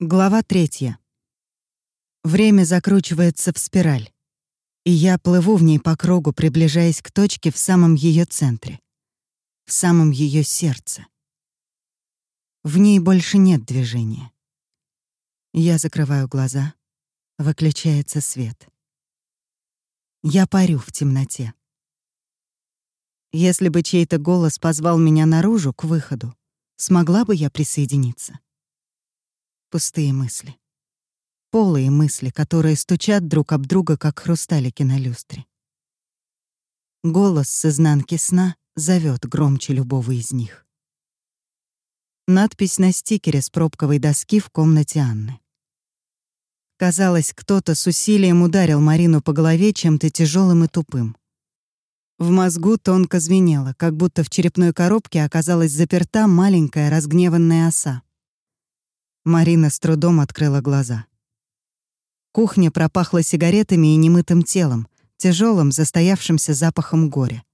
Глава третья. Время закручивается в спираль, и я плыву в ней по кругу, приближаясь к точке в самом ее центре, в самом ее сердце. В ней больше нет движения. Я закрываю глаза, выключается свет. Я парю в темноте. Если бы чей-то голос позвал меня наружу, к выходу, смогла бы я присоединиться? Пустые мысли. Полые мысли, которые стучат друг об друга, как хрусталики на люстре. Голос с изнанки сна зовет громче любого из них. Надпись на стикере с пробковой доски в комнате Анны. Казалось, кто-то с усилием ударил Марину по голове чем-то тяжелым и тупым. В мозгу тонко звенело, как будто в черепной коробке оказалась заперта маленькая разгневанная оса. Марина с трудом открыла глаза. Кухня пропахла сигаретами и немытым телом, тяжелым, застоявшимся запахом горя.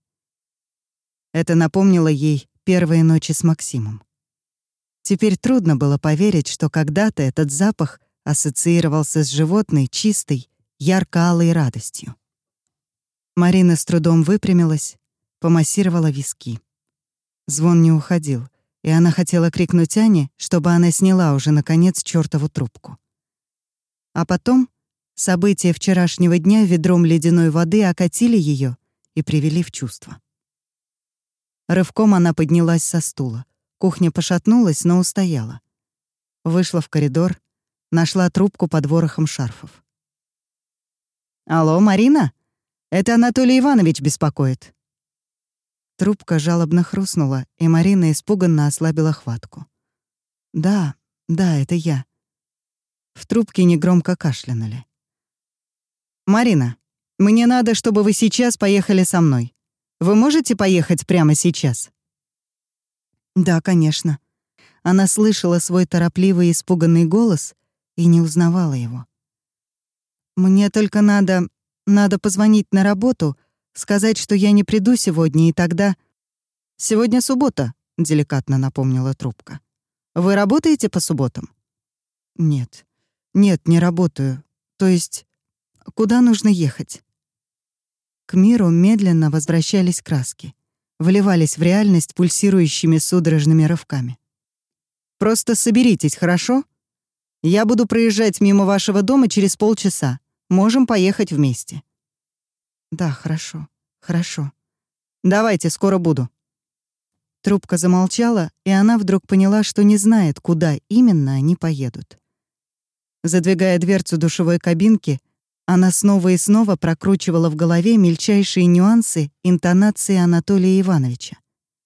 Это напомнило ей первые ночи с Максимом. Теперь трудно было поверить, что когда-то этот запах ассоциировался с животной, чистой, ярко-алой радостью. Марина с трудом выпрямилась, помассировала виски. Звон не уходил, и она хотела крикнуть Ане, чтобы она сняла уже, наконец, чёртову трубку. А потом события вчерашнего дня ведром ледяной воды окатили её и привели в чувство. Рывком она поднялась со стула. Кухня пошатнулась, но устояла. Вышла в коридор, нашла трубку под ворохом шарфов. «Алло, Марина? Это Анатолий Иванович беспокоит». Трубка жалобно хрустнула, и Марина испуганно ослабила хватку. «Да, да, это я». В трубке негромко кашлянули. «Марина, мне надо, чтобы вы сейчас поехали со мной. Вы можете поехать прямо сейчас?» «Да, конечно». Она слышала свой торопливый испуганный голос и не узнавала его. «Мне только надо... надо позвонить на работу Сказать, что я не приду сегодня, и тогда... «Сегодня суббота», — деликатно напомнила трубка. «Вы работаете по субботам?» «Нет. Нет, не работаю. То есть, куда нужно ехать?» К миру медленно возвращались краски, вливались в реальность пульсирующими судорожными рывками. «Просто соберитесь, хорошо? Я буду проезжать мимо вашего дома через полчаса. Можем поехать вместе». Да, хорошо, хорошо. Давайте, скоро буду. Трубка замолчала, и она вдруг поняла, что не знает, куда именно они поедут. Задвигая дверцу душевой кабинки, она снова и снова прокручивала в голове мельчайшие нюансы интонации Анатолия Ивановича,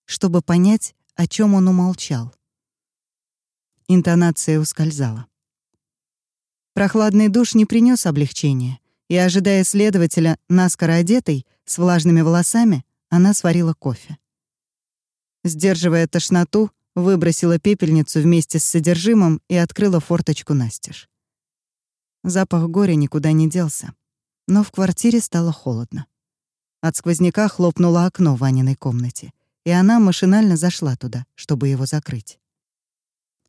чтобы понять, о чем он умолчал. Интонация ускользала. Прохладный душ не принес облегчения, и, ожидая следователя, наскоро одетой, с влажными волосами, она сварила кофе. Сдерживая тошноту, выбросила пепельницу вместе с содержимым и открыла форточку настежь. Запах горя никуда не делся, но в квартире стало холодно. От сквозняка хлопнуло окно в Аниной комнате, и она машинально зашла туда, чтобы его закрыть.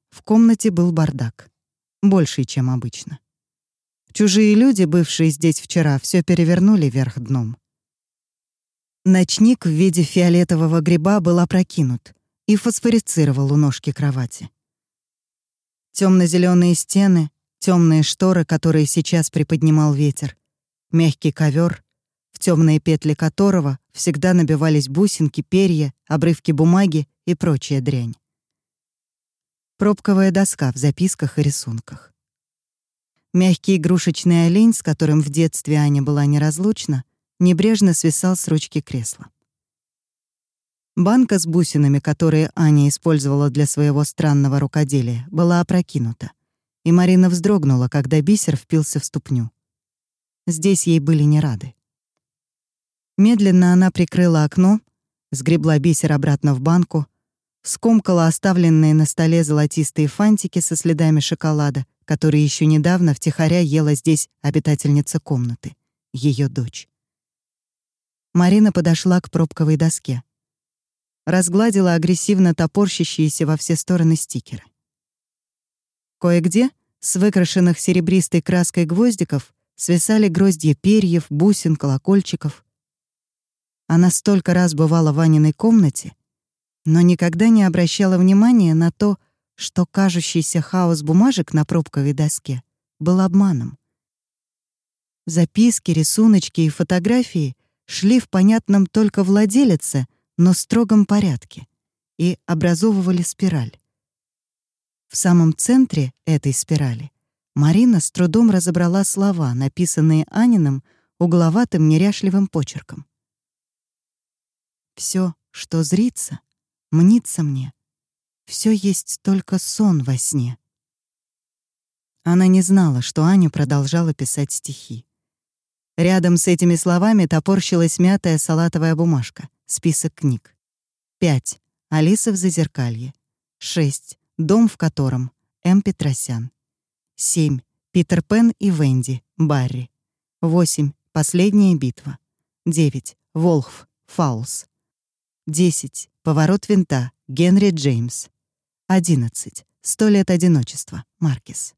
В комнате был бардак, больший, чем обычно. Чужие люди, бывшие здесь вчера, все перевернули вверх дном. Ночник в виде фиолетового гриба был опрокинут и фосфорицировал у ножки кровати. Темно-зеленые стены, темные шторы, которые сейчас приподнимал ветер, мягкий ковер, в темные петли которого всегда набивались бусинки, перья, обрывки бумаги и прочая дрянь. Пробковая доска в записках и рисунках. Мягкий игрушечный олень, с которым в детстве Аня была неразлучна, небрежно свисал с ручки кресла. Банка с бусинами, которые Аня использовала для своего странного рукоделия, была опрокинута, и Марина вздрогнула, когда бисер впился в ступню. Здесь ей были не рады. Медленно она прикрыла окно, сгребла бисер обратно в банку, скомкала оставленные на столе золотистые фантики со следами шоколада который еще недавно втихаря ела здесь обитательница комнаты, ее дочь. Марина подошла к пробковой доске. Разгладила агрессивно топорщащиеся во все стороны стикеры. Кое-где с выкрашенных серебристой краской гвоздиков свисали гроздья перьев, бусин, колокольчиков. Она столько раз бывала в Ваниной комнате, но никогда не обращала внимания на то, что кажущийся хаос бумажек на пробковой доске был обманом. Записки, рисуночки и фотографии шли в понятном только владелице, но строгом порядке и образовывали спираль. В самом центре этой спирали Марина с трудом разобрала слова, написанные Аниным угловатым неряшливым почерком. Все, что зрится, мнится мне. Все есть только сон во сне. Она не знала, что Аня продолжала писать стихи. Рядом с этими словами топорщилась мятая салатовая бумажка, список книг. Пять. Алиса в зазеркалье. Шесть дом в котором М. Петросян. 7. Питер Пен и Венди, Барри. 8. Последняя битва. 9. Волхв, Фаулс. 10. Поворот винта, Генри Джеймс. 11. Сто лет одиночества, Маркис.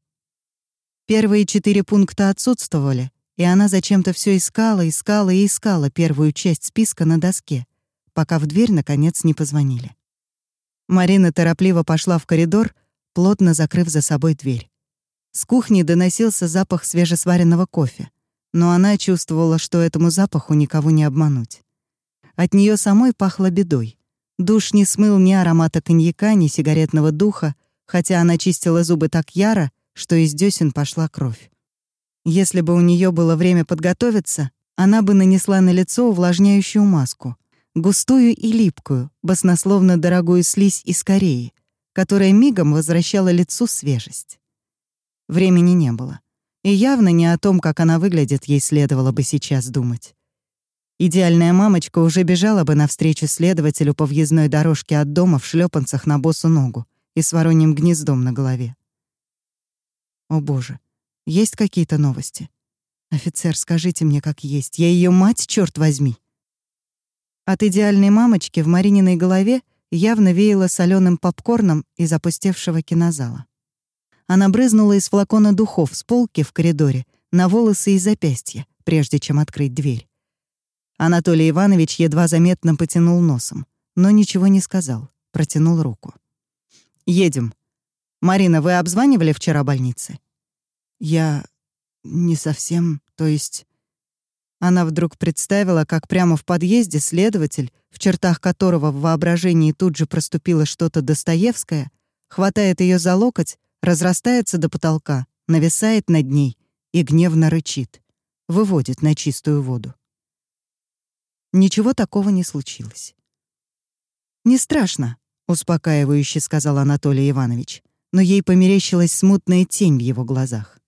Первые четыре пункта отсутствовали, и она зачем-то все искала, искала и искала первую часть списка на доске, пока в дверь, наконец, не позвонили. Марина торопливо пошла в коридор, плотно закрыв за собой дверь. С кухни доносился запах свежесваренного кофе, но она чувствовала, что этому запаху никого не обмануть. От нее самой пахло бедой. Душ не смыл ни аромата коньяка, ни сигаретного духа, хотя она чистила зубы так яро, что из десен пошла кровь. Если бы у нее было время подготовиться, она бы нанесла на лицо увлажняющую маску, густую и липкую, баснословно дорогую слизь из Кореи, которая мигом возвращала лицу свежесть. Времени не было. И явно не о том, как она выглядит, ей следовало бы сейчас думать. Идеальная мамочка уже бежала бы навстречу следователю по въездной дорожке от дома в шлепанцах на босу ногу и с вороньим гнездом на голове. О боже, есть какие-то новости? Офицер, скажите мне, как есть. Я ее мать, черт возьми. От идеальной мамочки в Марининой голове явно веяло соленым попкорном из опустевшего кинозала. Она брызнула из флакона духов с полки в коридоре на волосы и запястья, прежде чем открыть дверь. Анатолий Иванович едва заметно потянул носом, но ничего не сказал, протянул руку. «Едем. Марина, вы обзванивали вчера больницы?» «Я... не совсем, то есть...» Она вдруг представила, как прямо в подъезде следователь, в чертах которого в воображении тут же проступило что-то Достоевское, хватает ее за локоть, разрастается до потолка, нависает над ней и гневно рычит, выводит на чистую воду. Ничего такого не случилось. «Не страшно», — успокаивающе сказал Анатолий Иванович, но ей померещилась смутная тень в его глазах.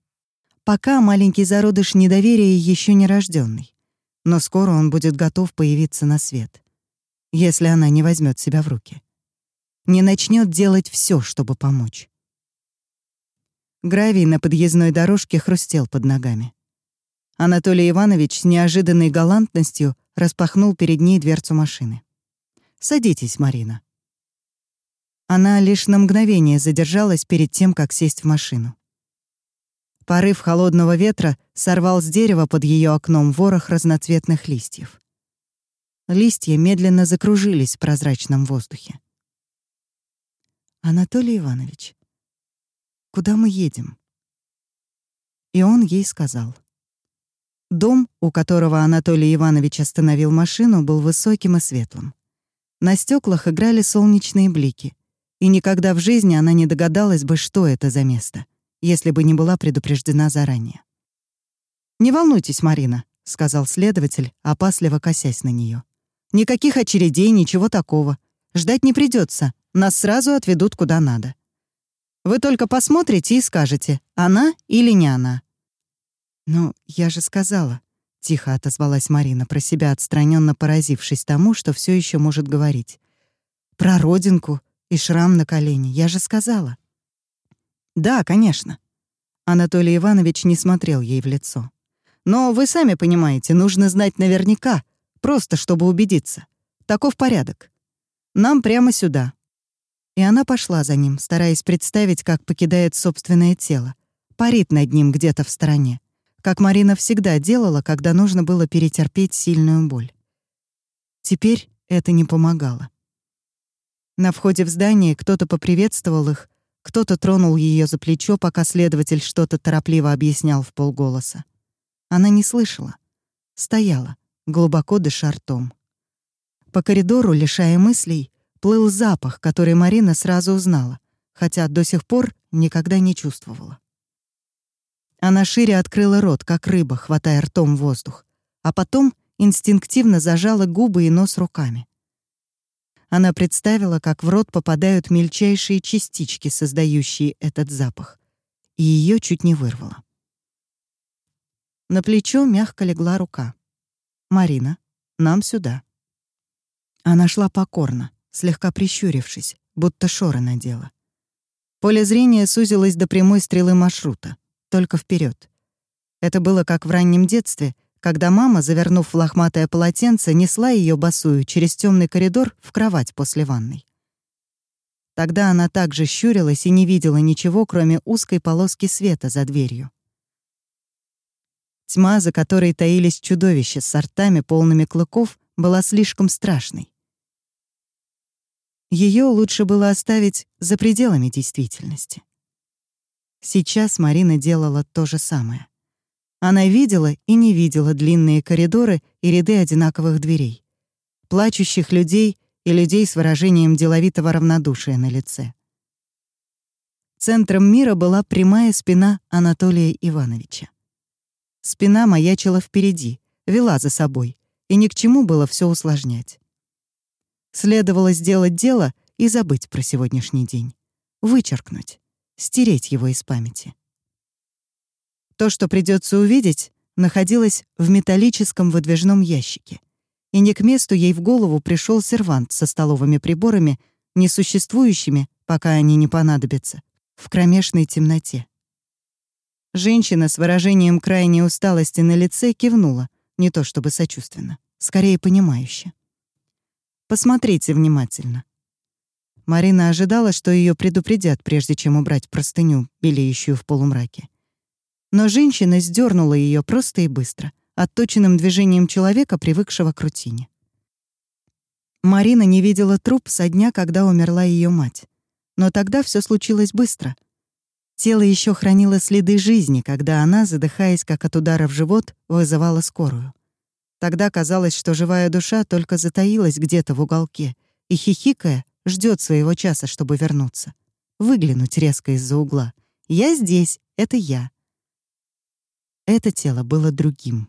Пока маленький зародыш недоверия еще не рожденный, но скоро он будет готов появиться на свет, если она не возьмет себя в руки. Не начнет делать все, чтобы помочь. Гравий на подъездной дорожке хрустел под ногами. Анатолий Иванович с неожиданной галантностью распахнул перед ней дверцу машины. «Садитесь, Марина». Она лишь на мгновение задержалась перед тем, как сесть в машину. Порыв холодного ветра сорвал с дерева под ее окном ворох разноцветных листьев. Листья медленно закружились в прозрачном воздухе. «Анатолий Иванович, куда мы едем?» И он ей сказал. Дом, у которого Анатолий Иванович остановил машину, был высоким и светлым. На стеклах играли солнечные блики, и никогда в жизни она не догадалась бы, что это за место — если бы не была предупреждена заранее. «Не волнуйтесь, Марина», — сказал следователь, опасливо косясь на нее. «Никаких очередей, ничего такого. Ждать не придется, нас сразу отведут куда надо. Вы только посмотрите и скажете, она или не она». «Ну, я же сказала», — тихо отозвалась Марина, про себя отстраненно поразившись тому, что все еще может говорить. «Про родинку и шрам на колене, я же сказала». «Да, конечно». Анатолий Иванович не смотрел ей в лицо. «Но вы сами понимаете, нужно знать наверняка, просто чтобы убедиться. Таков порядок. Нам прямо сюда». И она пошла за ним, стараясь представить, как покидает собственное тело, парит над ним где-то в стороне, как Марина всегда делала, когда нужно было перетерпеть сильную боль. Теперь это не помогало. На входе в здание кто-то поприветствовал их, кто-то тронул ее за плечо, пока следователь что-то торопливо объяснял в полголоса. Она не слышала. Стояла, глубоко дыша ртом. По коридору, лишая мыслей, плыл запах, который Марина сразу узнала, хотя до сих пор никогда не чувствовала. Она шире открыла рот, как рыба, хватая ртом воздух, а потом инстинктивно зажала губы и нос руками. Она представила, как в рот попадают мельчайшие частички, создающие этот запах, и ее чуть не вырвало. На плечо мягко легла рука. «Марина, нам сюда». Она шла покорно, слегка прищурившись, будто шоры надела. Поле зрения сузилось до прямой стрелы маршрута, только вперед. Это было как в раннем детстве, когда мама, завернув в лохматое полотенце, несла ее босую через темный коридор в кровать после ванной. Тогда она также щурилась и не видела ничего, кроме узкой полоски света за дверью. Тьма, за которой таились чудовища с сортами, полными клыков, была слишком страшной. Ее лучше было оставить за пределами действительности. Сейчас Марина делала то же самое. Она видела и не видела длинные коридоры и ряды одинаковых дверей, плачущих людей и людей с выражением деловитого равнодушия на лице. Центром мира была прямая спина Анатолия Ивановича. Спина маячила впереди, вела за собой, и ни к чему было все усложнять. Следовало сделать дело и забыть про сегодняшний день. Вычеркнуть, стереть его из памяти. То, что придется увидеть, находилось в металлическом выдвижном ящике. И не к месту ей в голову пришел сервант со столовыми приборами, несуществующими, пока они не понадобятся, в кромешной темноте. Женщина с выражением крайней усталости на лице кивнула, не то чтобы сочувственно, скорее понимающе. Посмотрите внимательно. Марина ожидала, что ее предупредят, прежде чем убрать простыню, белеющую в полумраке. Но женщина сдернула ее просто и быстро, отточенным движением человека, привыкшего к рутине. Марина не видела труп со дня, когда умерла ее мать. Но тогда все случилось быстро. Тело еще хранило следы жизни, когда она, задыхаясь как от удара в живот, вызывала скорую. Тогда казалось, что живая душа только затаилась где-то в уголке и, хихикая, ждет своего часа, чтобы вернуться. Выглянуть резко из-за угла. «Я здесь, это я». Это тело было другим.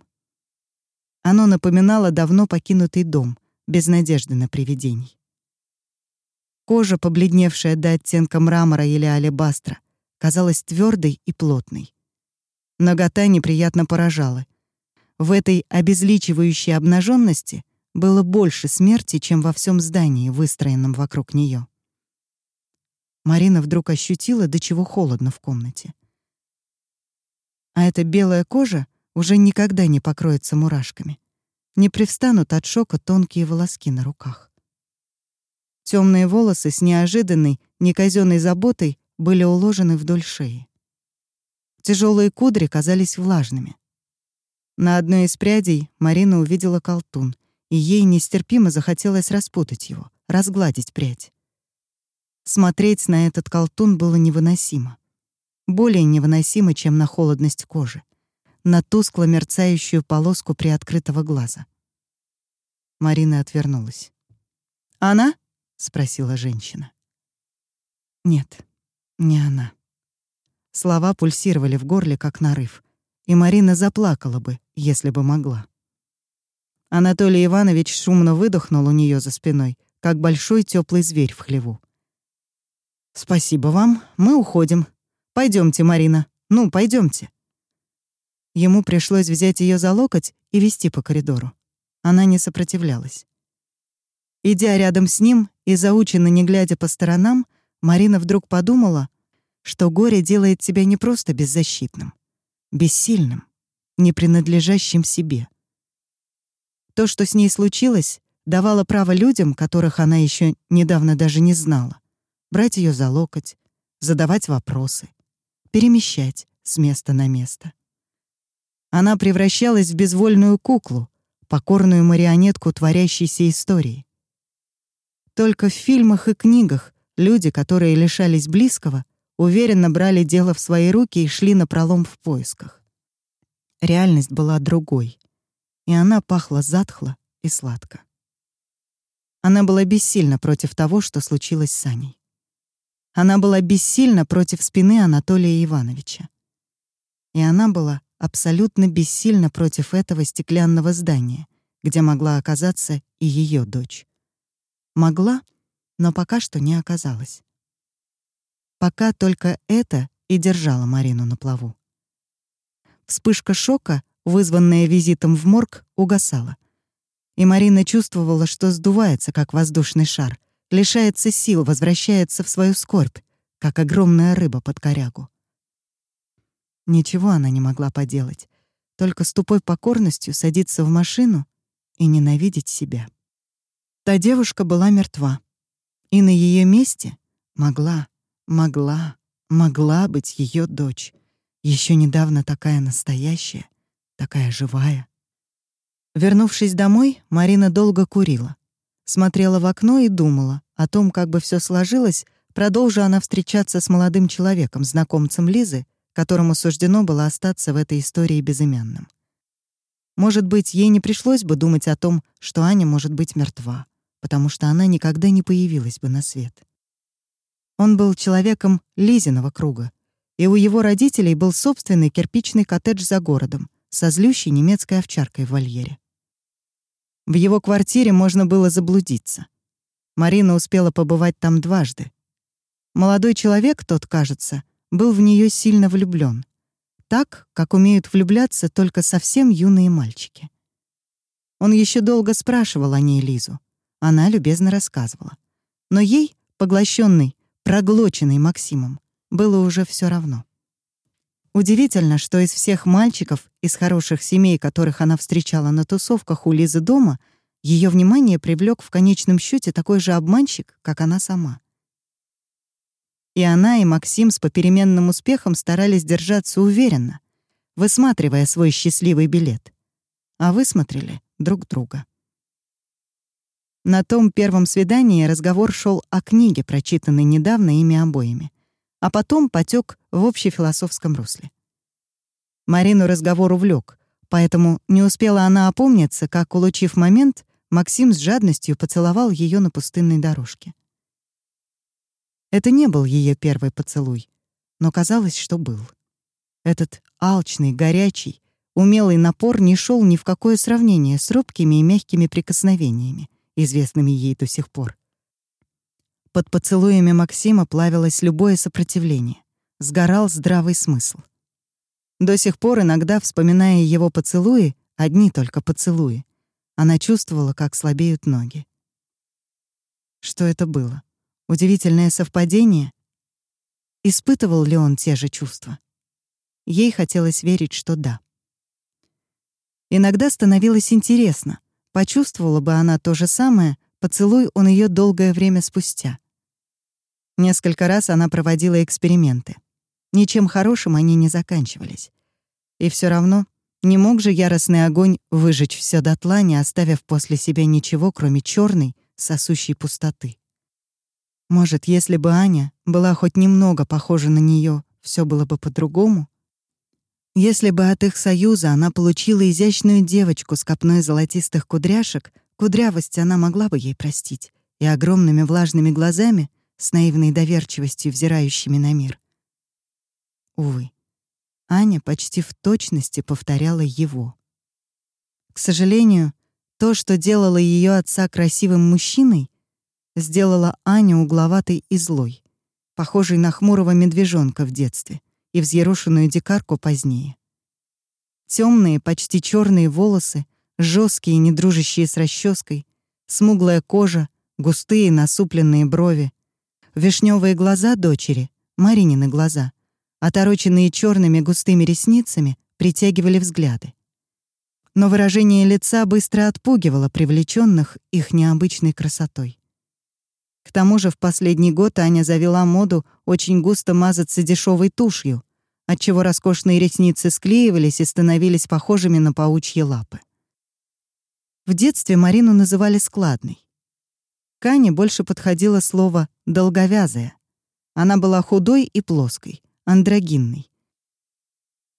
Оно напоминало давно покинутый дом, без надежды на привидений. Кожа, побледневшая до оттенка мрамора или алебастра, казалась твердой и плотной. Нагота неприятно поражала — в этой обезличивающей обнаженности было больше смерти, чем во всем здании, выстроенном вокруг нее. Марина вдруг ощутила, до чего холодно в комнате. А эта белая кожа уже никогда не покроется мурашками. Не привстанут от шока тонкие волоски на руках. Темные волосы с неожиданной, неказенной заботой были уложены вдоль шеи. Тяжелые кудри казались влажными. На одной из прядей Марина увидела колтун, и ей нестерпимо захотелось распутать его, разгладить прядь. Смотреть на этот колтун было невыносимо. Более невыносимо, чем на холодность кожи, на тускло мерцающую полоску приоткрытого глаза. Марина отвернулась. «Она?» — спросила женщина. «Нет, не она». Слова пульсировали в горле, как нарыв и Марина заплакала бы, если бы могла. Анатолий Иванович шумно выдохнул у нее за спиной, как большой теплый зверь в хлеву. «Спасибо вам, мы уходим. Пойдемте, Марина, ну, пойдемте. Ему пришлось взять ее за локоть и вести по коридору. Она не сопротивлялась. Идя рядом с ним и заученно не глядя по сторонам, Марина вдруг подумала, что горе делает тебя не просто беззащитным, бессильным, не принадлежащим себе. То, что с ней случилось, давало право людям, которых она еще недавно даже не знала, брать ее за локоть, задавать вопросы, перемещать, с места на место. Она превращалась в безвольную куклу, покорную марионетку творящейся истории. Только в фильмах и книгах люди, которые лишались близкого, уверенно брали дело в свои руки и шли на пролом в поисках. Реальность была другой, и она пахла затхло и сладко. Она была бессильна против того, что случилось с Аней. Она была бессильна против спины Анатолия Ивановича. И она была абсолютно бессильна против этого стеклянного здания, где могла оказаться и ее дочь. Могла, но пока что не оказалась. Пока только это и держало Марину на плаву. Вспышка шока, вызванная визитом в морг, угасала. И Марина чувствовала, что сдувается, как воздушный шар, лишается сил, возвращается в свою скорбь, как огромная рыба под корягу. Ничего она не могла поделать, только с тупой покорностью садиться в машину и ненавидеть себя. Та девушка была мертва, и на ее месте могла, могла, могла быть ее дочь, еще недавно такая настоящая, такая живая. Вернувшись домой, Марина долго курила. Смотрела в окно и думала о том, как бы все сложилось, продолжа она встречаться с молодым человеком, знакомцем Лизы, которому суждено было остаться в этой истории безымянным. Может быть, ей не пришлось бы думать о том, что Аня может быть мертва, потому что она никогда не появилась бы на свет. Он был человеком Лизиного круга, и у его родителей был собственный кирпичный коттедж за городом со злющей немецкой овчаркой в вольере. В его квартире можно было заблудиться. Марина успела побывать там дважды. Молодой человек, тот, кажется, был в нее сильно влюблен, Так, как умеют влюбляться только совсем юные мальчики. Он еще долго спрашивал о ней Лизу. Она любезно рассказывала. Но ей, поглощенный, проглоченный Максимом, было уже все равно. Удивительно, что из всех мальчиков из хороших семей, которых она встречала на тусовках у Лизы дома, ее внимание привлек в конечном счете такой же обманщик, как она сама. И она, и Максим с попеременным успехом старались держаться уверенно, высматривая свой счастливый билет. А высмотрели друг друга. На том первом свидании разговор шел о книге, прочитанной недавно ими обоими а потом потек в общефилософском русле. Марину разговор увлек, поэтому не успела она опомниться, как, улучив момент, Максим с жадностью поцеловал ее на пустынной дорожке. Это не был ее первый поцелуй, но казалось, что был. Этот алчный, горячий, умелый напор не шел ни в какое сравнение с робкими и мягкими прикосновениями, известными ей до сих пор. Под поцелуями Максима плавилось любое сопротивление. Сгорал здравый смысл. До сих пор, иногда, вспоминая его поцелуи, одни только поцелуи, она чувствовала, как слабеют ноги. Что это было? Удивительное совпадение? Испытывал ли он те же чувства? Ей хотелось верить, что да. Иногда становилось интересно, почувствовала бы она то же самое, поцелуй он ее долгое время спустя. Несколько раз она проводила эксперименты. Ничем хорошим они не заканчивались. И все равно не мог же яростный огонь выжечь все дотла, не оставив после себя ничего, кроме черной, сосущей пустоты. Может, если бы Аня была хоть немного похожа на нее, все было бы по-другому? Если бы от их союза она получила изящную девочку с копной золотистых кудряшек, кудрявость она могла бы ей простить, и огромными влажными глазами с наивной доверчивостью взирающими на мир. Увы, Аня почти в точности повторяла его. К сожалению, то, что делало ее отца красивым мужчиной, сделало Аню угловатой и злой, похожей на хмурого медвежонка в детстве и взъерошенную дикарку позднее. Темные, почти черные волосы, жесткие, недружащие с расческой, смуглая кожа, густые насупленные брови, Вишневые глаза дочери, Маринины глаза, отороченные черными густыми ресницами, притягивали взгляды. Но выражение лица быстро отпугивало привлеченных их необычной красотой. К тому же в последний год Аня завела моду очень густо мазаться дешевой тушью, отчего роскошные ресницы склеивались и становились похожими на паучьи лапы. В детстве Марину называли складной. К Ане больше подходило слово «долговязая». Она была худой и плоской, андрогинной.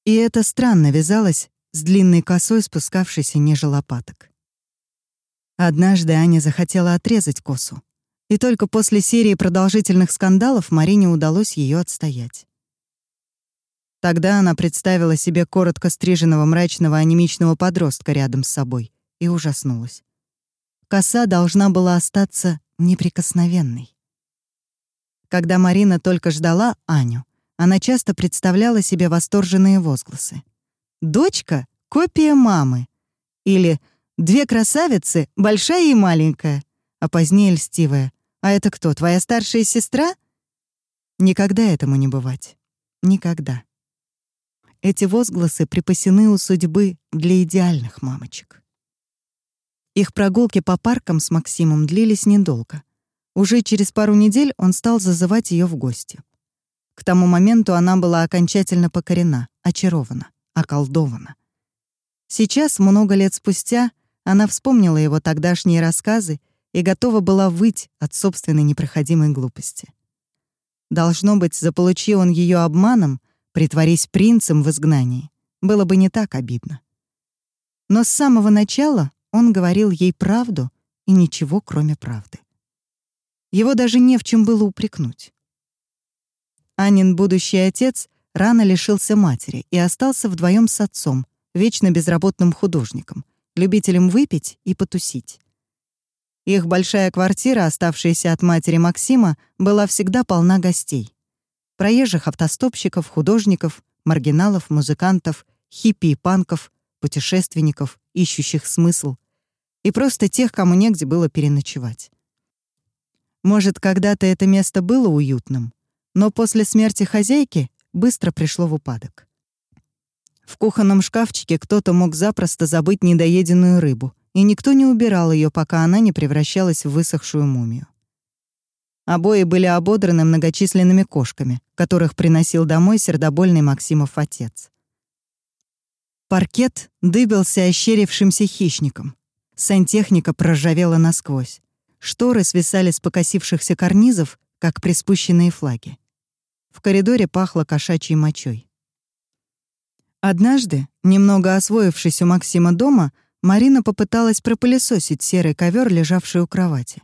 И это странно вязалось с длинной косой, спускавшейся ниже лопаток. Однажды Аня захотела отрезать косу, и только после серии продолжительных скандалов Марине удалось ее отстоять. Тогда она представила себе коротко стриженного мрачного анемичного подростка рядом с собой и ужаснулась. Коса должна была остаться неприкосновенной. Когда Марина только ждала Аню, она часто представляла себе восторженные возгласы. «Дочка — копия мамы!» или «Две красавицы, большая и маленькая», а позднее льстивая. «А это кто, твоя старшая сестра?» Никогда этому не бывать. Никогда. Эти возгласы припасены у судьбы для идеальных мамочек. Их прогулки по паркам с Максимом длились недолго. Уже через пару недель он стал зазывать ее в гости. К тому моменту она была окончательно покорена, очарована, околдована. Сейчас, много лет спустя, она вспомнила его тогдашние рассказы и готова была выть от собственной непроходимой глупости. Должно быть, заполучи он ее обманом, притворись принцем в изгнании, было бы не так обидно. Но с самого начала он говорил ей правду и ничего, кроме правды. Его даже не в чем было упрекнуть. Анин будущий отец рано лишился матери и остался вдвоем с отцом, вечно безработным художником, любителем выпить и потусить. Их большая квартира, оставшаяся от матери Максима, была всегда полна гостей. Проезжих автостопщиков, художников, маргиналов, музыкантов, хиппи и панков, путешественников, ищущих смысл, и просто тех, кому негде было переночевать. Может, когда-то это место было уютным, но после смерти хозяйки быстро пришло в упадок. В кухонном шкафчике кто-то мог запросто забыть недоеденную рыбу, и никто не убирал ее, пока она не превращалась в высохшую мумию. Обои были ободраны многочисленными кошками, которых приносил домой сердобольный Максимов отец. Паркет дыбился ощерившимся хищником, Сантехника проржавела насквозь. Шторы свисали с покосившихся карнизов, как приспущенные флаги. В коридоре пахло кошачьей мочой. Однажды, немного освоившись у Максима дома, Марина попыталась пропылесосить серый ковер, лежавший у кровати.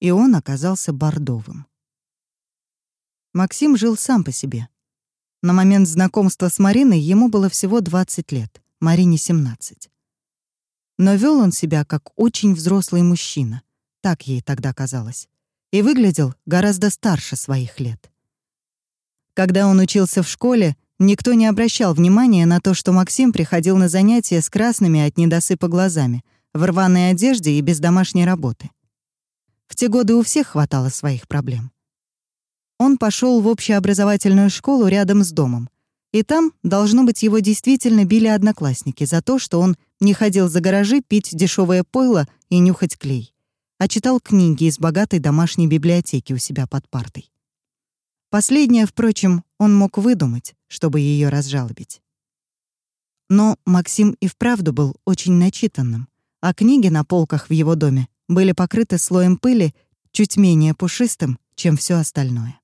И он оказался бордовым. Максим жил сам по себе. На момент знакомства с Мариной ему было всего 20 лет, Марине — 17. Но вел он себя как очень взрослый мужчина, так ей тогда казалось, и выглядел гораздо старше своих лет. Когда он учился в школе, никто не обращал внимания на то, что Максим приходил на занятия с красными от недосыпа глазами, в рваной одежде и без домашней работы. В те годы у всех хватало своих проблем. Он пошел в общеобразовательную школу рядом с домом, и там, должно быть, его действительно били одноклассники за то, что он не ходил за гаражи пить дешевое пойло и нюхать клей, а читал книги из богатой домашней библиотеки у себя под партой. Последнее, впрочем, он мог выдумать, чтобы ее разжалобить. Но Максим и вправду был очень начитанным, а книги на полках в его доме были покрыты слоем пыли чуть менее пушистым, чем все остальное.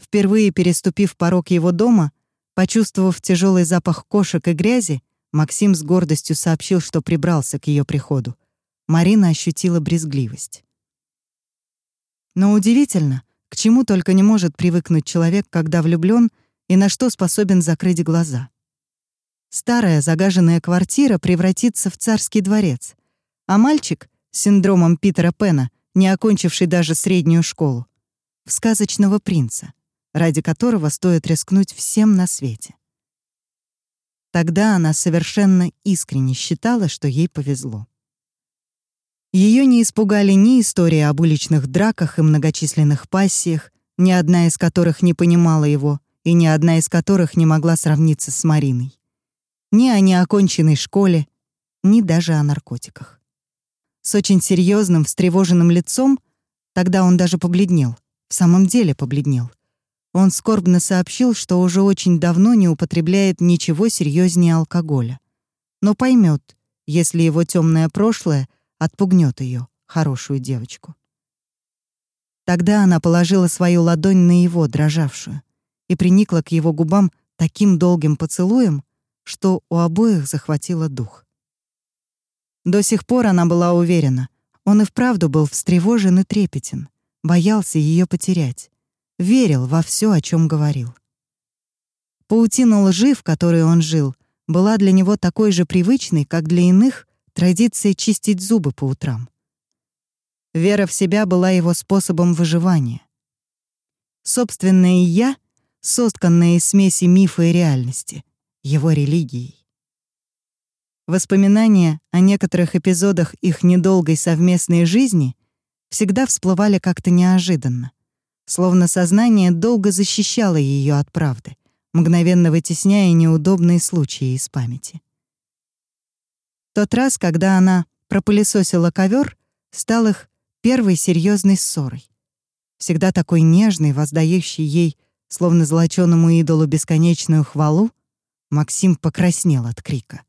Впервые переступив порог его дома, почувствовав тяжелый запах кошек и грязи, Максим с гордостью сообщил, что прибрался к ее приходу. Марина ощутила брезгливость. Но удивительно, к чему только не может привыкнуть человек, когда влюблен, и на что способен закрыть глаза. Старая загаженная квартира превратится в царский дворец, а мальчик с синдромом Питера Пена, не окончивший даже среднюю школу, в сказочного принца — ради которого стоит рискнуть всем на свете. Тогда она совершенно искренне считала, что ей повезло. Ее не испугали ни истории об уличных драках и многочисленных пассиях, ни одна из которых не понимала его, и ни одна из которых не могла сравниться с Мариной. Ни о неоконченной школе, ни даже о наркотиках. С очень серьезным, встревоженным лицом, тогда он даже побледнел, в самом деле побледнел — он скорбно сообщил, что уже очень давно не употребляет ничего серьезнее алкоголя. Но поймет, если его темное прошлое отпугнет ее, хорошую девочку. Тогда она положила свою ладонь на его, дрожавшую, и приникла к его губам таким долгим поцелуем, что у обоих захватило дух. До сих пор она была уверена, он и вправду был встревожен и трепетен, боялся ее потерять, верил во все, о чем говорил. Паутина лжи, в которой он жил, была для него такой же привычной, как для иных традиция чистить зубы по утрам. Вера в себя была его способом выживания. Собственное «я», сотканное из смеси мифа и реальности, его религией. Воспоминания о некоторых эпизодах их недолгой совместной жизни всегда всплывали как-то неожиданно, словно сознание долго защищало ее от правды, мгновенно вытесняя неудобные случаи из памяти. Тот раз, когда она пропылесосила ковер, стал их первой серьезной ссорой. Всегда такой нежный, воздающий ей, словно золоченому идолу, бесконечную хвалу, Максим покраснел от крика.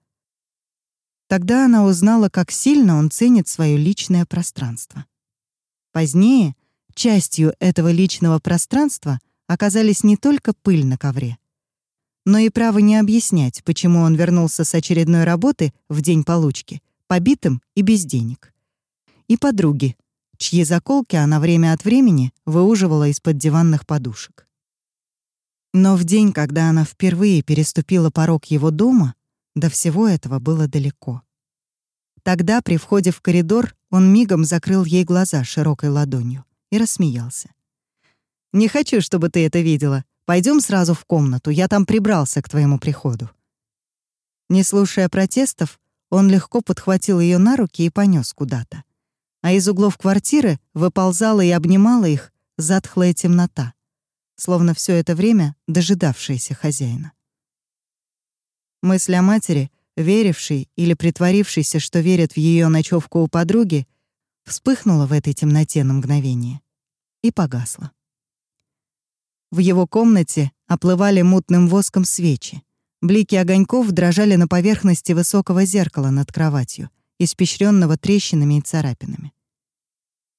Тогда она узнала, как сильно он ценит свое личное пространство. Позднее частью этого личного пространства оказались не только пыль на ковре, но и право не объяснять, почему он вернулся с очередной работы в день получки, побитым и без денег. И подруги, чьи заколки она время от времени выуживала из-под диванных подушек. Но в день, когда она впервые переступила порог его дома, до всего этого было далеко. Тогда, при входе в коридор, он мигом закрыл ей глаза широкой ладонью и рассмеялся. «Не хочу, чтобы ты это видела. Пойдем сразу в комнату, я там прибрался к твоему приходу». Не слушая протестов, он легко подхватил ее на руки и понес куда-то а из углов квартиры выползала и обнимала их затхлая темнота, словно все это время дожидавшаяся хозяина. Мысль о матери, верившей или притворившейся, что верит в ее ночевку у подруги, вспыхнула в этой темноте на мгновение и погасла. В его комнате оплывали мутным воском свечи. Блики огоньков дрожали на поверхности высокого зеркала над кроватью — испещренного трещинами и царапинами.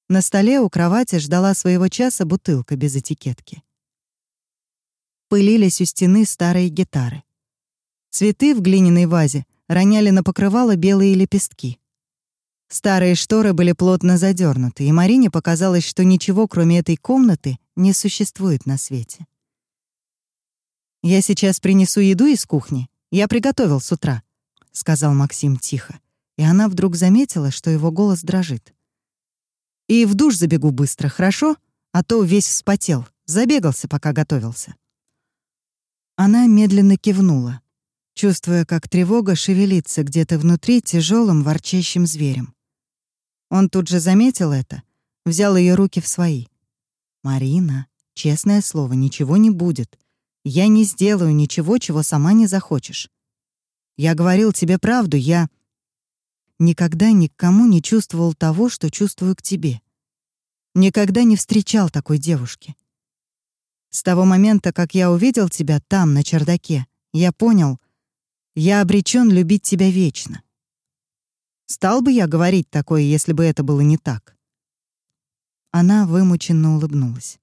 На столе у кровати ждала своего часа бутылка без этикетки. Пылились у стены старые гитары. Цветы в глиняной вазе роняли на покрывало белые лепестки. Старые шторы были плотно задернуты, и Марине показалось, что ничего, кроме этой комнаты, не существует на свете. «Я сейчас принесу еду из кухни. Я приготовил с утра», — сказал Максим тихо и она вдруг заметила, что его голос дрожит. «И в душ забегу быстро, хорошо? А то весь вспотел, забегался, пока готовился». Она медленно кивнула, чувствуя, как тревога шевелится где-то внутри тяжелым ворчащим зверем. Он тут же заметил это, взял ее руки в свои. «Марина, честное слово, ничего не будет. Я не сделаю ничего, чего сама не захочешь. Я говорил тебе правду, я...» никогда никому не чувствовал того, что чувствую к тебе. Никогда не встречал такой девушки. С того момента, как я увидел тебя там, на чердаке, я понял, я обречен любить тебя вечно. Стал бы я говорить такое, если бы это было не так? Она вымученно улыбнулась.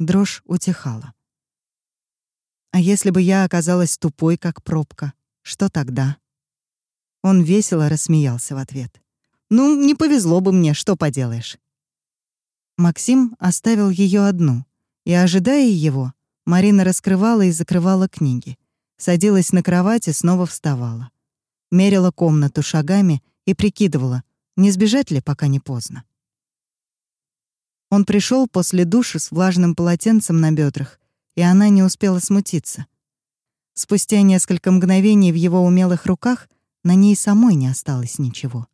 Дрожь утихала. А если бы я оказалась тупой, как пробка, что тогда? Он весело рассмеялся в ответ. «Ну, не повезло бы мне, что поделаешь». Максим оставил ее одну, и, ожидая его, Марина раскрывала и закрывала книги, садилась на кровать и снова вставала. Мерила комнату шагами и прикидывала, не сбежать ли, пока не поздно. Он пришел после души с влажным полотенцем на бедрах, и она не успела смутиться. Спустя несколько мгновений в его умелых руках — на ней самой не осталось ничего.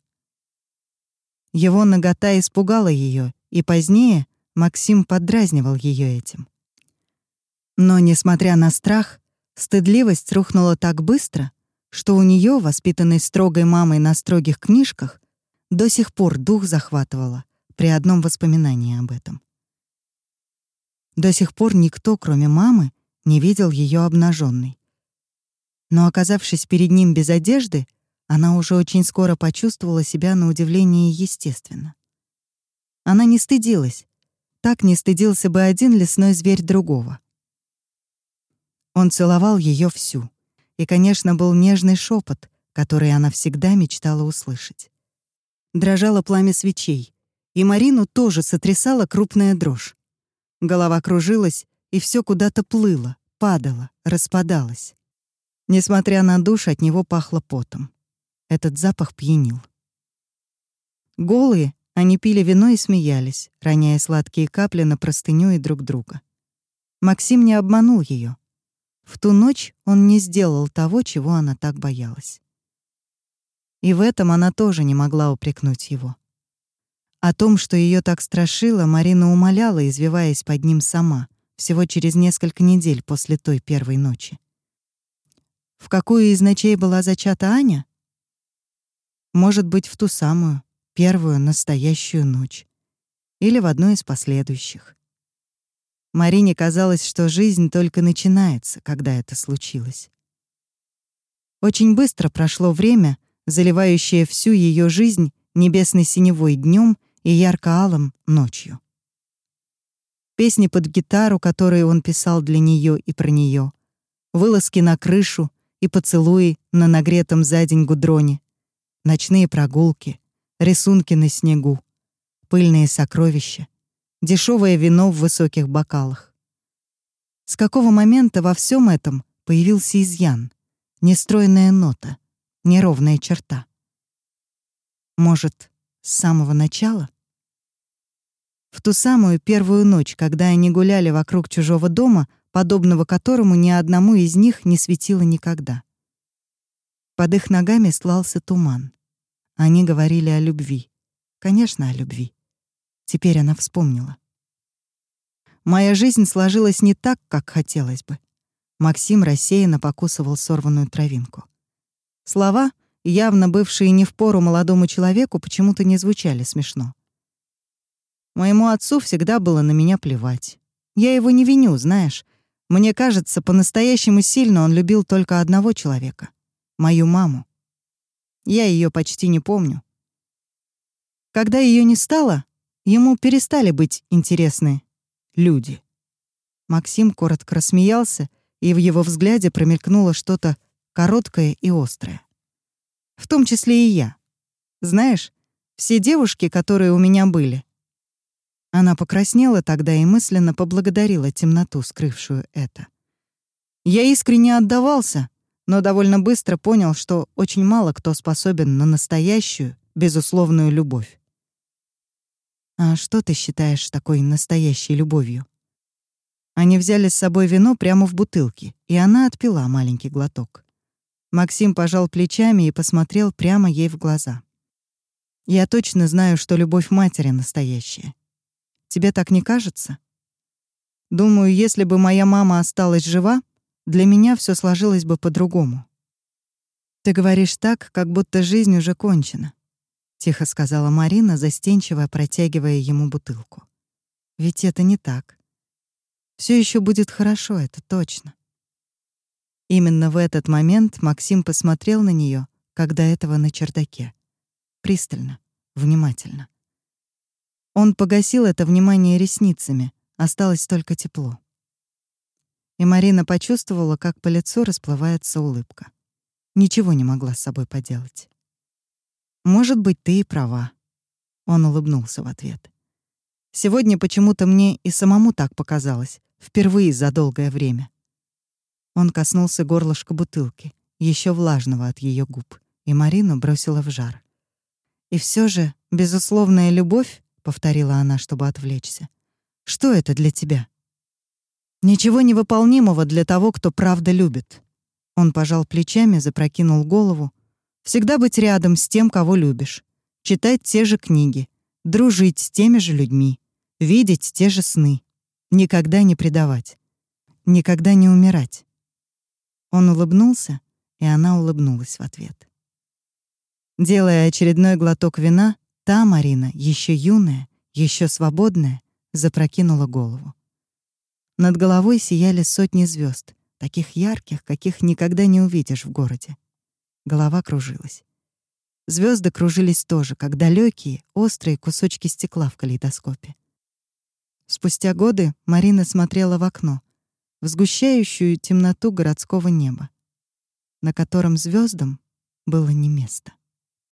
Его нагота испугала ее, и позднее Максим поддразнивал ее этим. Но, несмотря на страх, стыдливость рухнула так быстро, что у нее, воспитанной строгой мамой на строгих книжках, до сих пор дух захватывало при одном воспоминании об этом. До сих пор никто, кроме мамы, не видел ее обнаженной. Но оказавшись перед ним без одежды, она уже очень скоро почувствовала себя на удивление естественно. Она не стыдилась. Так не стыдился бы один лесной зверь другого. Он целовал ее всю. И, конечно, был нежный шепот, который она всегда мечтала услышать. Дрожало пламя свечей, и Марину тоже сотрясала крупная дрожь. Голова кружилась, и все куда-то плыло, падало, распадалось. Несмотря на душ, от него пахло потом. Этот запах пьянил. Голые, они пили вино и смеялись, роняя сладкие капли на простыню и друг друга. Максим не обманул ее. В ту ночь он не сделал того, чего она так боялась. И в этом она тоже не могла упрекнуть его. О том, что ее так страшило, Марина умоляла, извиваясь под ним сама, всего через несколько недель после той первой ночи. В какую из ночей была зачата Аня? Может быть, в ту самую, первую настоящую ночь. Или в одну из последующих. Марине казалось, что жизнь только начинается, когда это случилось. Очень быстро прошло время, заливающее всю ее жизнь небесной синевой днем и ярко-алым ночью. Песни под гитару, которые он писал для нее и про нее, вылазки на крышу и поцелуи на нагретом за день гудроне, ночные прогулки, рисунки на снегу, пыльные сокровища, дешевое вино в высоких бокалах. С какого момента во всем этом появился изъян, нестройная нота, неровная черта? Может, с самого начала? В ту самую первую ночь, когда они гуляли вокруг чужого дома, подобного которому ни одному из них не светило никогда. Под их ногами слался туман. Они говорили о любви. Конечно, о любви. Теперь она вспомнила. Моя жизнь сложилась не так, как хотелось бы. Максим рассеянно покусывал сорванную травинку. Слова, явно бывшие не в пору молодому человеку, почему-то не звучали смешно. Моему отцу всегда было на меня плевать. Я его не виню, знаешь. Мне кажется, по-настоящему сильно он любил только одного человека — мою маму. Я ее почти не помню. Когда ее не стало, ему перестали быть интересны люди. Максим коротко рассмеялся, и в его взгляде промелькнуло что-то короткое и острое. В том числе и я. Знаешь, все девушки, которые у меня были. Она покраснела тогда и мысленно поблагодарила темноту, скрывшую это. Я искренне отдавался, но довольно быстро понял, что очень мало кто способен на настоящую, безусловную любовь. «А что ты считаешь такой настоящей любовью?» Они взяли с собой вино прямо в бутылке, и она отпила маленький глоток. Максим пожал плечами и посмотрел прямо ей в глаза. «Я точно знаю, что любовь матери настоящая. Тебе так не кажется? Думаю, если бы моя мама осталась жива, для меня все сложилось бы по-другому. Ты говоришь так, как будто жизнь уже кончена, тихо сказала Марина, застенчиво протягивая ему бутылку. Ведь это не так. Все еще будет хорошо, это точно. Именно в этот момент Максим посмотрел на нее, когда этого на чердаке. Пристально, внимательно. Он погасил это внимание ресницами, осталось только тепло и Марина почувствовала, как по лицу расплывается улыбка. Ничего не могла с собой поделать. «Может быть, ты и права», — он улыбнулся в ответ. «Сегодня почему-то мне и самому так показалось, впервые за долгое время». Он коснулся горлышка бутылки, еще влажного от ее губ, и Марину бросила в жар. «И все же, безусловная любовь», — повторила она, чтобы отвлечься, — «что это для тебя?» Ничего невыполнимого для того, кто правда любит. Он пожал плечами, запрокинул голову. Всегда быть рядом с тем, кого любишь. Читать те же книги. Дружить с теми же людьми. Видеть те же сны. Никогда не предавать. Никогда не умирать. Он улыбнулся, и она улыбнулась в ответ. Делая очередной глоток вина, та Марина, еще юная, еще свободная, запрокинула голову. Над головой сияли сотни звезд, таких ярких, каких никогда не увидишь в городе. Голова кружилась. Звезды кружились тоже, как далекие, острые кусочки стекла в калейдоскопе. Спустя годы Марина смотрела в окно, в сгущающую темноту городского неба, на котором звездам было не место.